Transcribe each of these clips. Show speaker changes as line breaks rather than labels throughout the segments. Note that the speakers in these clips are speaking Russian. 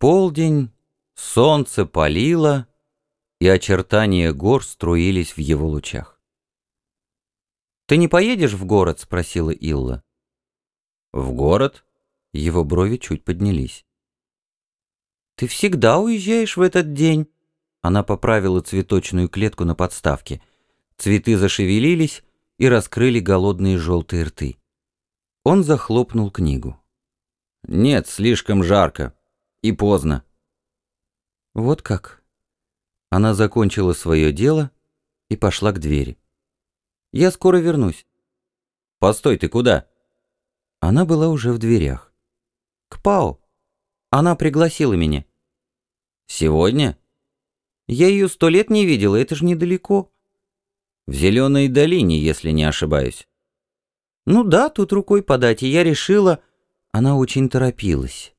полдень солнце палило, и очертания гор струились в его лучах. «Ты не поедешь в город?» — спросила Илла. «В город?» — его брови чуть поднялись. «Ты всегда уезжаешь в этот день?» Она поправила цветочную клетку на подставке. Цветы зашевелились и раскрыли голодные желтые рты. Он захлопнул книгу. «Нет, слишком жарко. И поздно». «Вот как?» Она закончила свое дело и пошла к двери. «Я скоро вернусь». «Постой, ты куда?» Она была уже в дверях. «К Пау. Она пригласила меня». «Сегодня?» «Я ее сто лет не видела, это же недалеко». «В Зеленой долине, если не ошибаюсь». «Ну да, тут рукой подать, и я решила...» Она очень торопилась.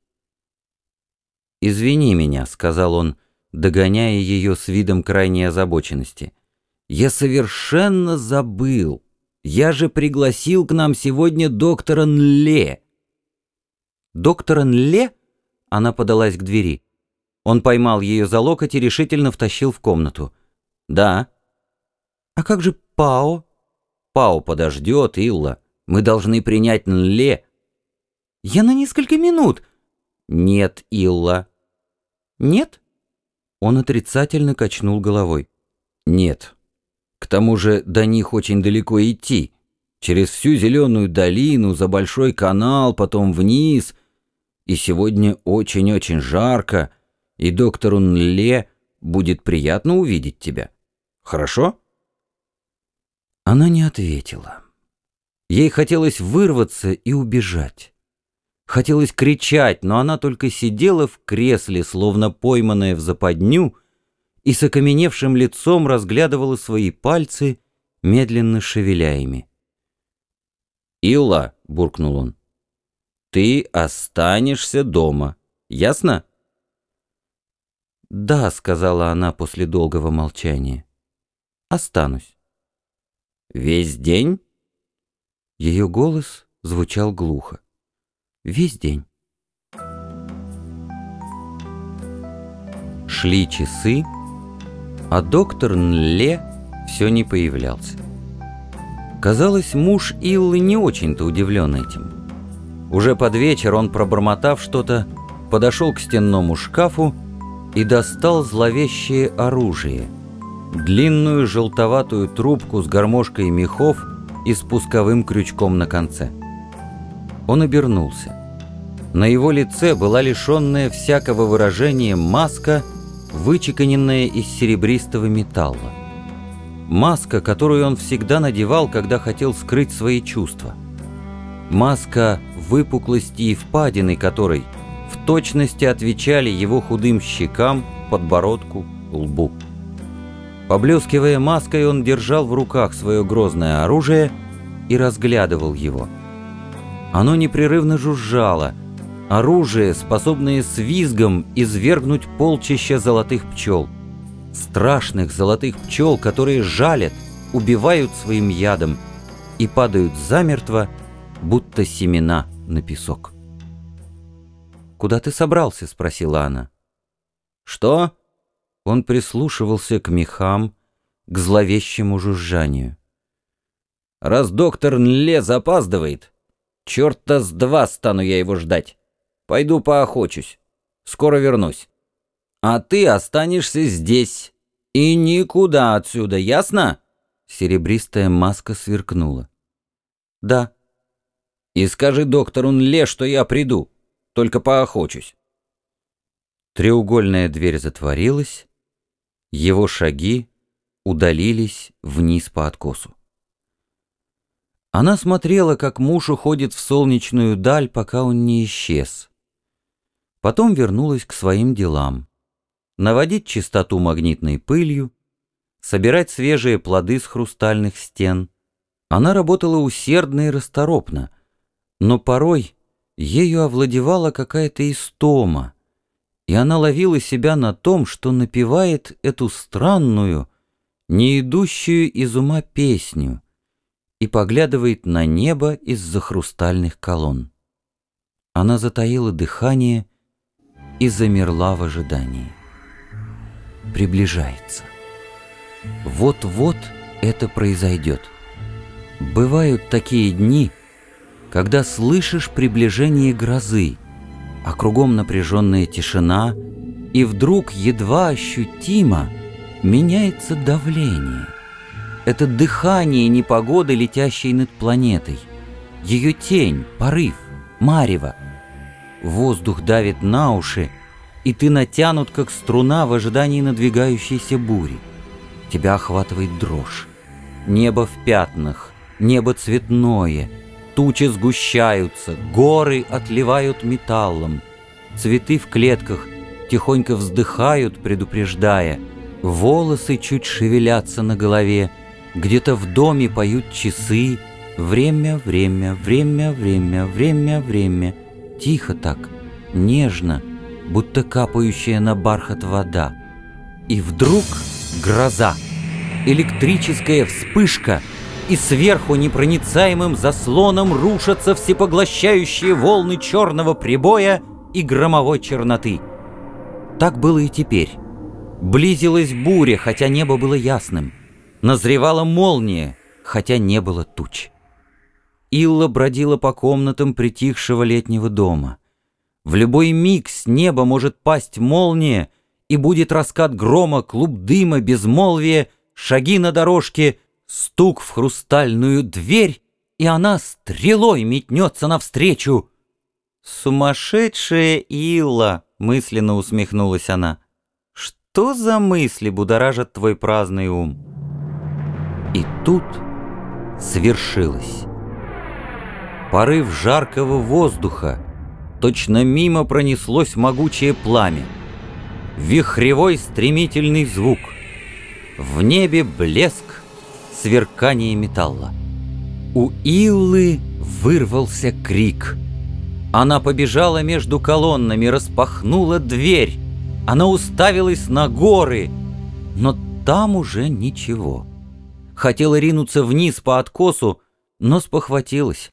«Извини меня», — сказал он, догоняя ее с видом крайней озабоченности. «Я совершенно забыл. Я же пригласил к нам сегодня доктора Нле». «Доктора Нле?» — она подалась к двери. Он поймал ее за локоть и решительно втащил в комнату. «Да». «А как же Пао?» «Пао подождет, Илла. Мы должны принять Нле». «Я на несколько минут». «Нет, Илла». «Нет?» Он отрицательно качнул головой. «Нет. К тому же до них очень далеко идти. Через всю зеленую долину, за большой канал, потом вниз. И сегодня очень-очень жарко, и доктору Нле будет приятно увидеть тебя. Хорошо?» Она не ответила. Ей хотелось вырваться и убежать. Хотелось кричать, но она только сидела в кресле, словно пойманная в западню, и с окаменевшим лицом разглядывала свои пальцы, медленно шевеля ими. «Илла», — буркнул он, — «ты останешься дома, ясно?» «Да», — сказала она после долгого молчания, — «останусь». «Весь день?» Ее голос звучал глухо. Весь день. Шли часы, а доктор Нле все не появлялся. Казалось, муж Иллы не очень-то удивлен этим. Уже под вечер он, пробормотав что-то, подошел к стенному шкафу и достал зловещее оружие. Длинную желтоватую трубку с гармошкой мехов и спусковым крючком на конце. Он обернулся. На его лице была лишенная всякого выражения маска, вычеканенная из серебристого металла. Маска, которую он всегда надевал, когда хотел скрыть свои чувства. Маска выпуклости и впадины которой в точности отвечали его худым щекам, подбородку, лбу. Поблескивая маской, он держал в руках свое грозное оружие и разглядывал его – оно непрерывно жужжало. Оружие, способное с визгом извергнуть полчища золотых пчел. Страшных золотых пчел, которые жалят, убивают своим ядом и падают замертво, будто семена на песок. «Куда ты собрался?» — спросила она. «Что?» Он прислушивался к мехам, к зловещему жужжанию. «Раз доктор Нле запаздывает, Черта с два стану я его ждать. Пойду поохочусь. Скоро вернусь. А ты останешься здесь. И никуда отсюда, ясно?» Серебристая маска сверкнула. «Да». «И скажи доктору Нле, что я приду. Только поохочусь». Треугольная дверь затворилась. Его шаги удалились вниз по откосу. Она смотрела, как муж уходит в солнечную даль, пока он не исчез. Потом вернулась к своим делам. Наводить чистоту магнитной пылью, собирать свежие плоды с хрустальных стен. Она работала усердно и расторопно, но порой ею овладевала какая-то истома, и она ловила себя на том, что напевает эту странную, не идущую из ума песню — и поглядывает на небо из-за хрустальных колонн. Она затаила дыхание и замерла в ожидании. Приближается. Вот-вот это произойдет. Бывают такие дни, когда слышишь приближение грозы, а кругом напряженная тишина, и вдруг едва ощутимо меняется давление. Это дыхание непогоды, летящей над планетой. Ее тень, порыв, марево. Воздух давит на уши, и ты натянут, как струна в ожидании надвигающейся бури. Тебя охватывает дрожь. Небо в пятнах, небо цветное, тучи сгущаются, горы отливают металлом. Цветы в клетках тихонько вздыхают, предупреждая. Волосы чуть шевелятся на голове, где-то в доме поют часы. Время, время, время, время, время, время. Тихо так, нежно, будто капающая на бархат вода. И вдруг гроза, электрическая вспышка, и сверху непроницаемым заслоном рушатся всепоглощающие волны черного прибоя и громовой черноты. Так было и теперь. Близилась буря, хотя небо было ясным. Назревала молния, хотя не было туч. Илла бродила по комнатам притихшего летнего дома. В любой миг с неба может пасть молния, и будет раскат грома, клуб дыма, безмолвие, шаги на дорожке, стук в хрустальную дверь, и она стрелой метнется навстречу. «Сумасшедшая Илла!» — мысленно усмехнулась она. «Что за мысли будоражат твой праздный ум?» И тут свершилось. Порыв жаркого воздуха, точно мимо пронеслось могучее пламя. Вихревой стремительный звук. В небе блеск, сверкание металла. У Иллы вырвался крик. Она побежала между колоннами, распахнула дверь. Она уставилась на горы, но там уже ничего. Хотела ринуться вниз по откосу, но спохватилась.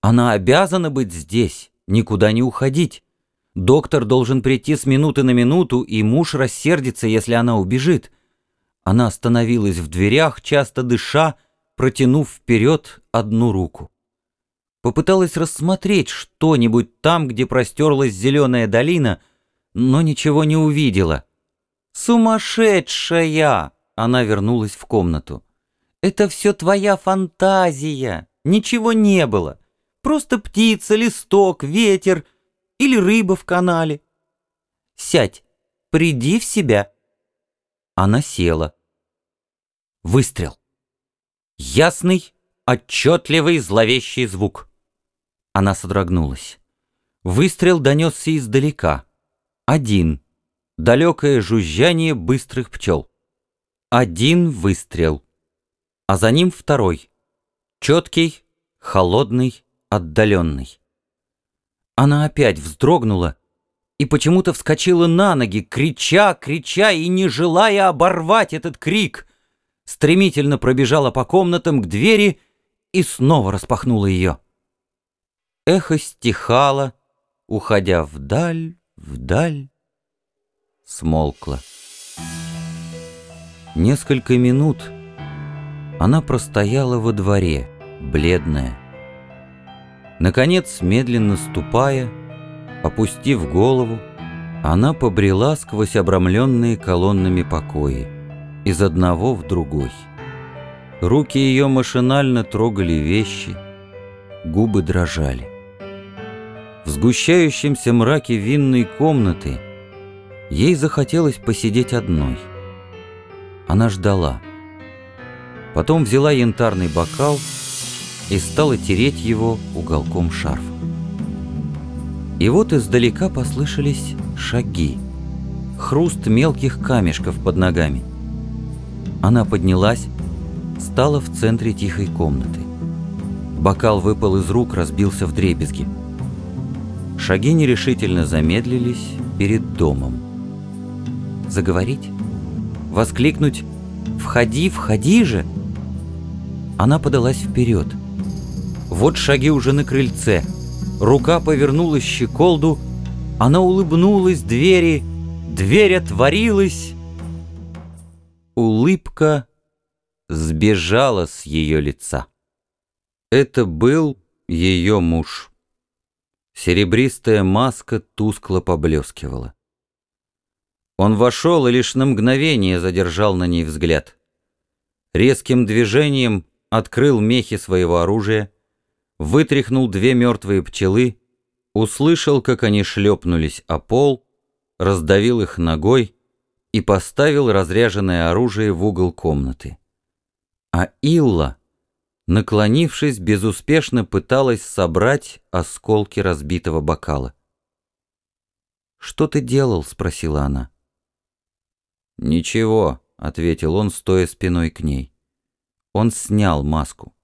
Она обязана быть здесь, никуда не уходить. Доктор должен прийти с минуты на минуту, и муж рассердится, если она убежит. Она остановилась в дверях, часто дыша, протянув вперед одну руку. Попыталась рассмотреть что-нибудь там, где простерлась зеленая долина, но ничего не увидела. «Сумасшедшая!» Она вернулась в комнату. Это все твоя фантазия. Ничего не было. Просто птица, листок, ветер или рыба в канале. Сядь, приди в себя. Она села. Выстрел. Ясный, отчетливый, зловещий звук. Она содрогнулась. Выстрел донесся издалека. Один. Далекое жужжание быстрых пчел. Один выстрел а за ним второй. Четкий, холодный, отдаленный. Она опять вздрогнула и почему-то вскочила на ноги, крича, крича и не желая оборвать этот крик. Стремительно пробежала по комнатам к двери и снова распахнула ее. Эхо стихало, уходя вдаль, вдаль, смолкло. Несколько минут — она простояла во дворе, бледная. Наконец, медленно ступая, опустив голову, она побрела сквозь обрамленные колоннами покои, из одного в другой. Руки ее машинально трогали вещи, губы дрожали. В сгущающемся мраке винной комнаты ей захотелось посидеть одной. Она ждала — Потом взяла янтарный бокал и стала тереть его уголком шарфа. И вот издалека послышались шаги, хруст мелких камешков под ногами. Она поднялась, стала в центре тихой комнаты. Бокал выпал из рук, разбился в дребезги. Шаги нерешительно замедлились перед домом. Заговорить? Воскликнуть «Входи, входи же!» Она подалась вперед. Вот шаги уже на крыльце. Рука повернулась щеколду, Она улыбнулась двери, дверь отворилась. Улыбка сбежала с ее лица. Это был ее муж. Серебристая маска тускло поблескивала. Он вошел и лишь на мгновение задержал на ней взгляд. Резким движением открыл мехи своего оружия, вытряхнул две мертвые пчелы, услышал, как они шлепнулись о пол, раздавил их ногой и поставил разряженное оружие в угол комнаты. А Илла, наклонившись, безуспешно пыталась собрать осколки разбитого бокала. «Что ты делал?» — спросила она. «Ничего», — ответил он, стоя спиной к ней. Он снял маску.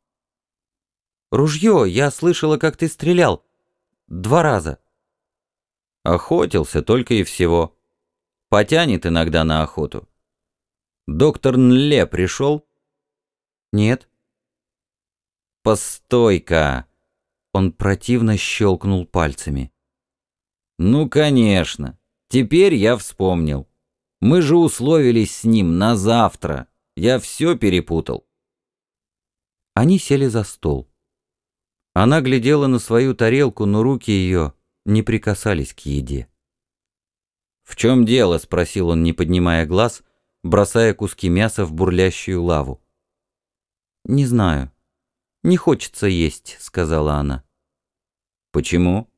«Ружье! Я слышала, как ты стрелял. Два раза». «Охотился только и всего. Потянет иногда на охоту». «Доктор Нле пришел?» «Нет». «Постой-ка!» Он противно щелкнул пальцами. «Ну, конечно. Теперь я вспомнил. Мы же условились с ним на завтра. Я все перепутал. Они сели за стол. Она глядела на свою тарелку, но руки ее не прикасались к еде. «В чем дело?» — спросил он, не поднимая глаз, бросая куски мяса в бурлящую лаву. «Не знаю. Не хочется есть», — сказала она. «Почему?»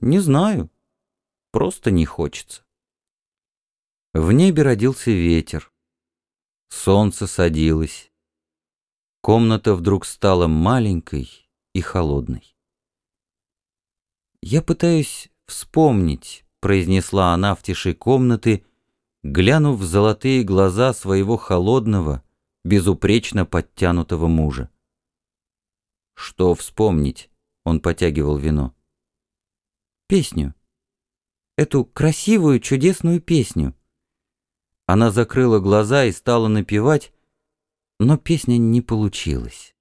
«Не знаю. Просто не хочется». В небе родился ветер. Солнце садилось. Комната вдруг стала маленькой и холодной. «Я пытаюсь вспомнить», — произнесла она в тиши комнаты, глянув в золотые глаза своего холодного, безупречно подтянутого мужа. «Что вспомнить?» — он потягивал вино. «Песню. Эту красивую, чудесную песню. Она закрыла глаза и стала напевать, но песня не получилась.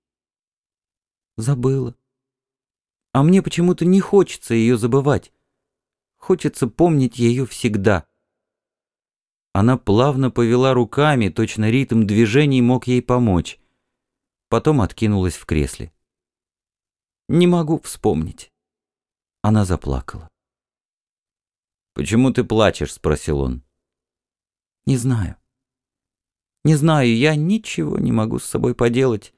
Забыла. А мне почему-то не хочется ее забывать. Хочется помнить ее всегда. Она плавно повела руками, точно ритм движений мог ей помочь. Потом откинулась в кресле. «Не могу вспомнить». Она заплакала. «Почему ты плачешь?» — спросил он. Не знаю. Не знаю, я ничего не могу с собой поделать.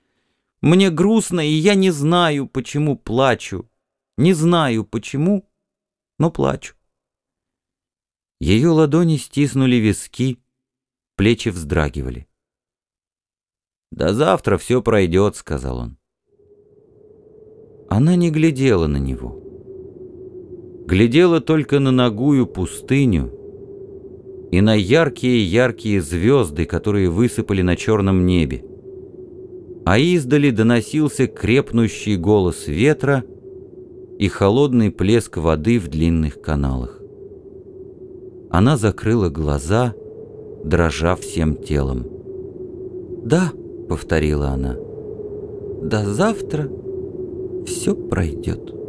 Мне грустно, и я не знаю, почему плачу. Не знаю, почему, но плачу. Ее ладони стиснули виски, плечи вздрагивали. «До завтра все пройдет», — сказал он. Она не глядела на него. Глядела только на ногую пустыню, и на яркие-яркие звезды, которые высыпали на черном небе. А издали доносился крепнущий голос ветра и холодный плеск воды в длинных каналах. Она закрыла глаза, дрожа всем телом. «Да», — повторила она, — «до завтра все пройдет».